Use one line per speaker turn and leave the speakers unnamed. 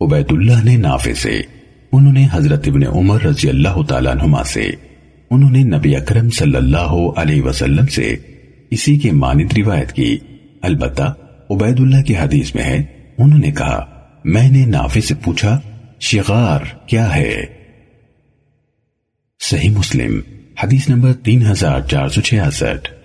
عبید اللہ نے نافع سے، انہوں نے حضرت ابن عمر رضی اللہ تعالیٰ عنہما سے، انہوں نے نبی اکرم صلی اللہ علیہ وسلم سے اسی کے مانند روایت کی۔ البتہ عبید اللہ کی حدیث میں ہے، انہوں نے کہا، میں نے نافع سے پوچھا، شغار کیا ہے؟ صحیح مسلم، حدیث نمبر تین ہزار چار سو چھیاسٹھ۔